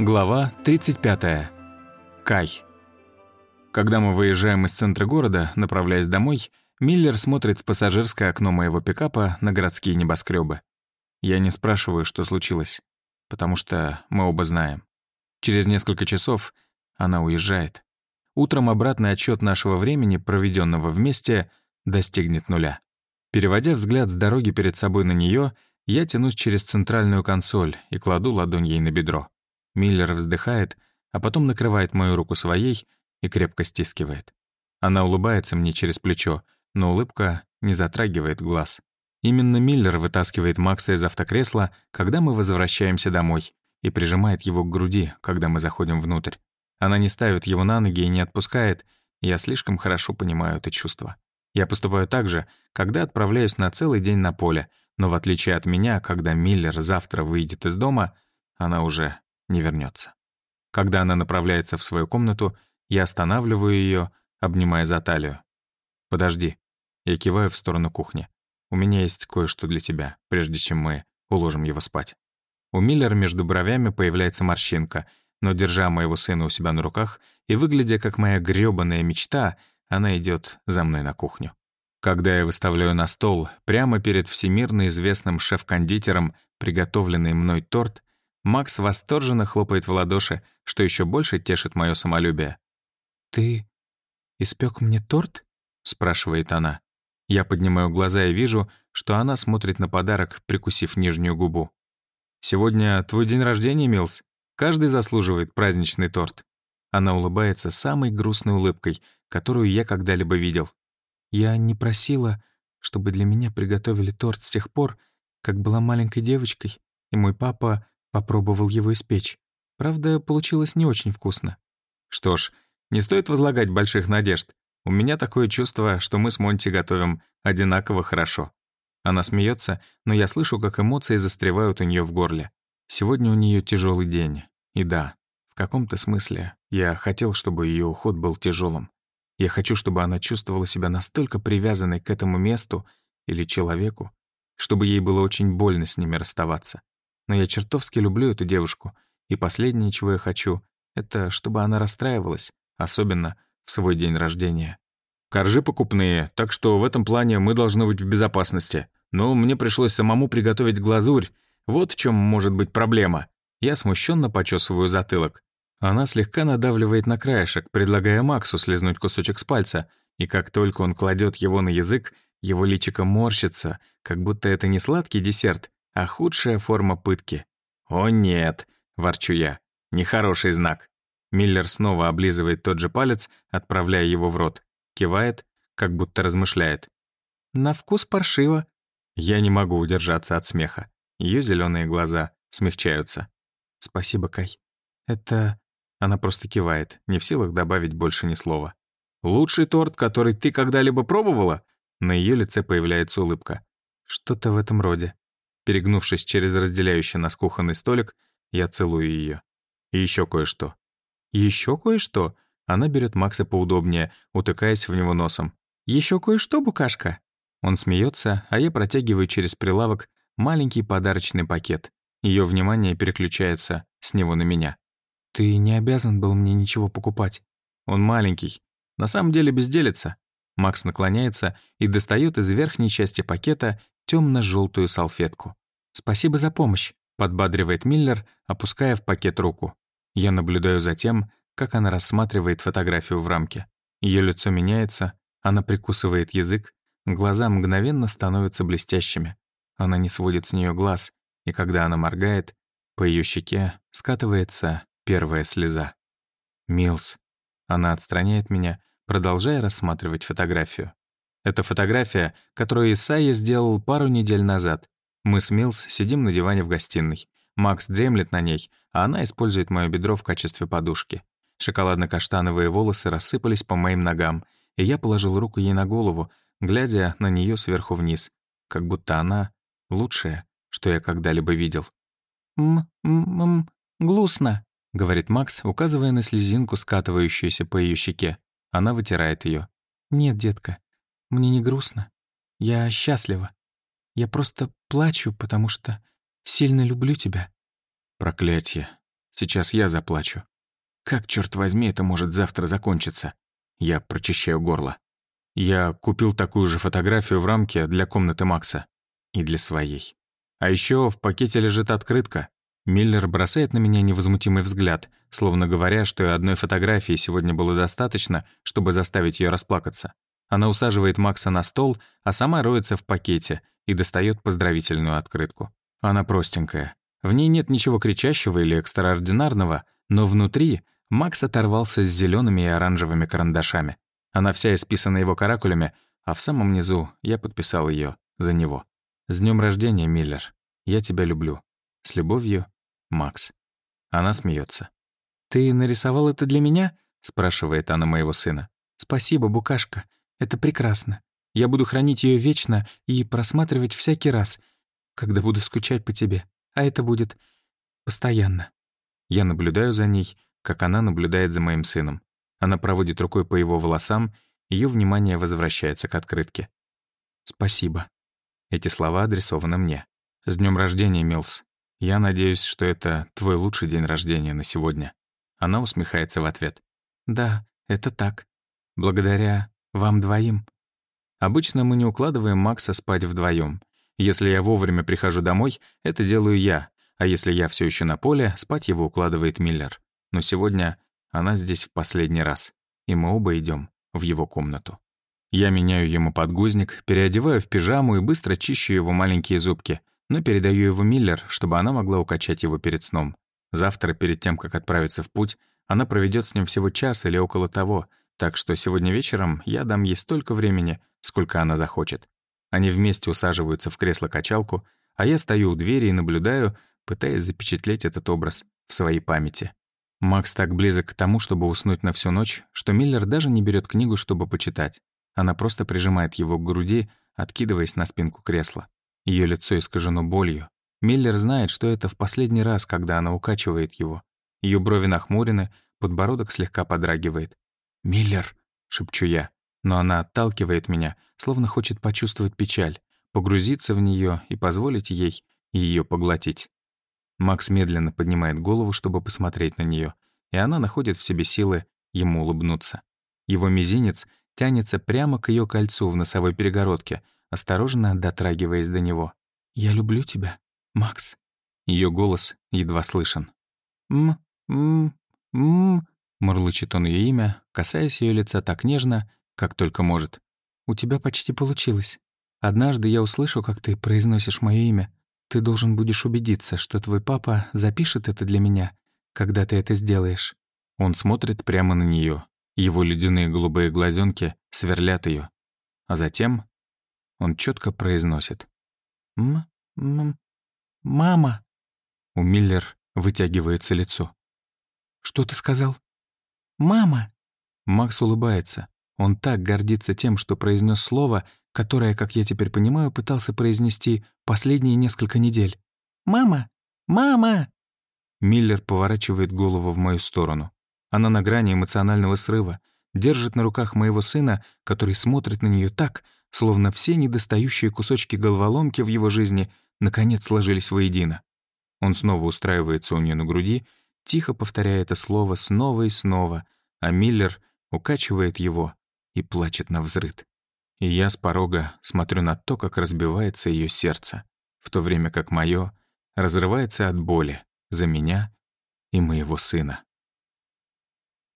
Глава 35. Кай. Когда мы выезжаем из центра города, направляясь домой, Миллер смотрит в пассажирское окно моего пикапа на городские небоскребы. Я не спрашиваю, что случилось, потому что мы оба знаем. Через несколько часов она уезжает. Утром обратный отчет нашего времени, проведенного вместе, достигнет нуля. Переводя взгляд с дороги перед собой на нее, я тянусь через центральную консоль и кладу ладонь ей на бедро. Миллер вздыхает, а потом накрывает мою руку своей и крепко стискивает. Она улыбается мне через плечо, но улыбка не затрагивает глаз. Именно Миллер вытаскивает Макса из автокресла, когда мы возвращаемся домой, и прижимает его к груди, когда мы заходим внутрь. Она не ставит его на ноги и не отпускает, я слишком хорошо понимаю это чувство. Я поступаю так же, когда отправляюсь на целый день на поле, но в отличие от меня, когда Миллер завтра выйдет из дома, она уже не вернется. Когда она направляется в свою комнату, я останавливаю ее, обнимая за талию. «Подожди». Я киваю в сторону кухни. «У меня есть кое-что для тебя, прежде чем мы уложим его спать». У Миллера между бровями появляется морщинка, но, держа моего сына у себя на руках и выглядя как моя грёбаная мечта, она идет за мной на кухню. Когда я выставляю на стол, прямо перед всемирно известным шеф-кондитером, приготовленный мной торт, Макс восторженно хлопает в ладоши, что еще больше тешит мое самолюбие. «Ты испек мне торт?» — спрашивает она. Я поднимаю глаза и вижу, что она смотрит на подарок, прикусив нижнюю губу. «Сегодня твой день рождения, Милс. Каждый заслуживает праздничный торт». Она улыбается самой грустной улыбкой, которую я когда-либо видел. «Я не просила, чтобы для меня приготовили торт с тех пор, как была маленькой девочкой, и мой папа Попробовал его испечь. Правда, получилось не очень вкусно. Что ж, не стоит возлагать больших надежд. У меня такое чувство, что мы с Монти готовим одинаково хорошо. Она смеется, но я слышу, как эмоции застревают у нее в горле. Сегодня у нее тяжелый день. И да, в каком-то смысле я хотел, чтобы ее уход был тяжелым. Я хочу, чтобы она чувствовала себя настолько привязанной к этому месту или человеку, чтобы ей было очень больно с ними расставаться но я чертовски люблю эту девушку, и последнее, чего я хочу, это чтобы она расстраивалась, особенно в свой день рождения. Коржи покупные, так что в этом плане мы должны быть в безопасности. Но мне пришлось самому приготовить глазурь. Вот в чем может быть проблема. Я смущенно почесываю затылок. Она слегка надавливает на краешек, предлагая Максу слезнуть кусочек с пальца, и как только он кладет его на язык, его личико морщится, как будто это не сладкий десерт, а худшая форма пытки. «О нет!» — ворчу я. «Нехороший знак». Миллер снова облизывает тот же палец, отправляя его в рот. Кивает, как будто размышляет. «На вкус паршиво». Я не могу удержаться от смеха. Ее зеленые глаза смягчаются. «Спасибо, Кай. Это...» Она просто кивает, не в силах добавить больше ни слова. «Лучший торт, который ты когда-либо пробовала?» На ее лице появляется улыбка. «Что-то в этом роде». Перегнувшись через разделяющий нас кухонный столик, я целую ее. И еще кое-что. Еще кое-что? Она берет Макса поудобнее, утыкаясь в него носом. Еще кое-что, букашка? Он смеется, а я протягиваю через прилавок маленький подарочный пакет. Ее внимание переключается с него на меня. «Ты не обязан был мне ничего покупать. Он маленький. На самом деле безделится». Макс наклоняется и достает из верхней части пакета темно-желтую салфетку. «Спасибо за помощь», — подбадривает Миллер, опуская в пакет руку. Я наблюдаю за тем, как она рассматривает фотографию в рамке. Ее лицо меняется, она прикусывает язык, глаза мгновенно становятся блестящими. Она не сводит с нее глаз, и когда она моргает, по ее щеке скатывается первая слеза. «Милс». Она отстраняет меня, продолжая рассматривать фотографию. Это фотография, которую Исайя сделал пару недель назад. Мы с Милс сидим на диване в гостиной. Макс дремлет на ней, а она использует моё бедро в качестве подушки. Шоколадно-каштановые волосы рассыпались по моим ногам, и я положил руку ей на голову, глядя на неё сверху вниз, как будто она лучшая, что я когда-либо видел. «М-м-м, глусно», — говорит Макс, указывая на слезинку, скатывающуюся по её щеке. Она вытирает её. «Нет, детка, мне не грустно. Я счастлива. Я просто плачу, потому что сильно люблю тебя». «Проклятье. Сейчас я заплачу. Как, черт возьми, это может завтра закончиться?» Я прочищаю горло. Я купил такую же фотографию в рамке для комнаты Макса. И для своей. А еще в пакете лежит открытка. Миллер бросает на меня невозмутимый взгляд, словно говоря, что и одной фотографии сегодня было достаточно, чтобы заставить ее расплакаться. Она усаживает Макса на стол, а сама роется в пакете и достает поздравительную открытку. Она простенькая. В ней нет ничего кричащего или экстраординарного, но внутри Макс оторвался с зелеными и оранжевыми карандашами. Она вся исписана его каракулями, а в самом низу я подписал ее за него. «С днем рождения, Миллер. Я тебя люблю. С любовью, Макс». Она смеется. «Ты нарисовал это для меня?» — спрашивает она моего сына. «Спасибо, букашка. Это прекрасно. Я буду хранить ее вечно и просматривать всякий раз, когда буду скучать по тебе. А это будет постоянно. Я наблюдаю за ней, как она наблюдает за моим сыном. Она проводит рукой по его волосам, ее внимание возвращается к открытке. «Спасибо». Эти слова адресованы мне. «С днем рождения, Милс. Я надеюсь, что это твой лучший день рождения на сегодня». Она усмехается в ответ. «Да, это так. Благодаря вам двоим. Обычно мы не укладываем Макса спать вдвоем. Если я вовремя прихожу домой, это делаю я, а если я все еще на поле, спать его укладывает Миллер. Но сегодня она здесь в последний раз, и мы оба идем в его комнату. Я меняю ему подгузник, переодеваю в пижаму и быстро чищу его маленькие зубки, но передаю его Миллер, чтобы она могла укачать его перед сном. Завтра, перед тем, как отправиться в путь, она проведет с ним всего час или около того, так что сегодня вечером я дам ей столько времени, сколько она захочет. Они вместе усаживаются в кресло-качалку, а я стою у двери и наблюдаю, пытаясь запечатлеть этот образ в своей памяти. Макс так близок к тому, чтобы уснуть на всю ночь, что Миллер даже не берет книгу, чтобы почитать. Она просто прижимает его к груди, откидываясь на спинку кресла. Ее лицо искажено болью. Миллер знает, что это в последний раз, когда она укачивает его. Ее брови нахмурены, подбородок слегка подрагивает. «Миллер», — шепчу я, но она отталкивает меня, словно хочет почувствовать печаль, погрузиться в нее и позволить ей ее поглотить. Макс медленно поднимает голову, чтобы посмотреть на нее, и она находит в себе силы ему улыбнуться. Его мизинец тянется прямо к ее кольцу в носовой перегородке, осторожно дотрагиваясь до него. «Я люблю тебя, Макс». Ее голос едва слышен. «М, м, м, Мурлычет он ее имя, касаясь ее лица так нежно, как только может. «У тебя почти получилось. Однажды я услышу, как ты произносишь мое имя. Ты должен будешь убедиться, что твой папа запишет это для меня, когда ты это сделаешь». Он смотрит прямо на нее. Его ледяные голубые глазенки сверлят ее. А затем он четко произносит. «М -м -м «Мама!» У Миллер вытягивается лицо. «Что ты сказал?» «Мама!» Макс улыбается. Он так гордится тем, что произнес слово, которое, как я теперь понимаю, пытался произнести последние несколько недель. «Мама! Мама!» Миллер поворачивает голову в мою сторону. Она на грани эмоционального срыва, держит на руках моего сына, который смотрит на нее так, словно все недостающие кусочки головоломки в его жизни наконец сложились воедино. Он снова устраивается у нее на груди тихо повторяя это слово снова и снова, а Миллер укачивает его и плачет на взрыд. И я с порога смотрю на то, как разбивается ее сердце, в то время как мое разрывается от боли за меня и моего сына.